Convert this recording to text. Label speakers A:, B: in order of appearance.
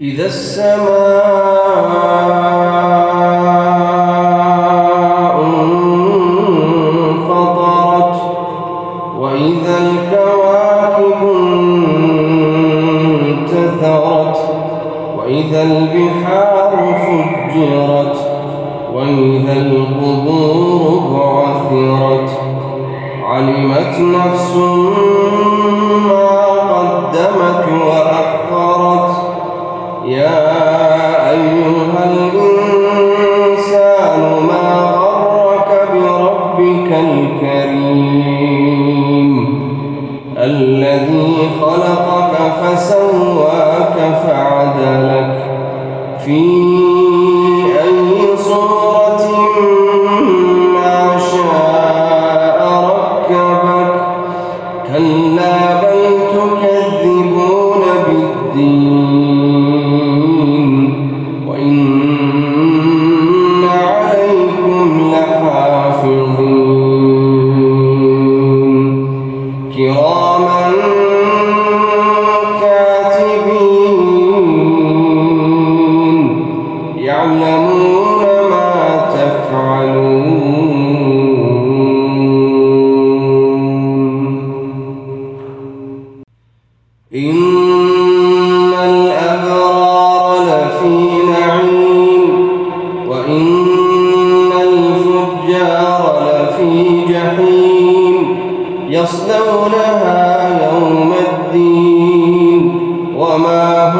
A: إذا السماء انفطرت وإذا الكواكب انتثرت وإذا البحار فجرت وإذا القبور بعثرت علمت نفس الذي خلقك فسواك فعدلك في إن الأبرار لفي نعيم وإن الفجار لفي جحيم يصلونها يوم الدين وما هم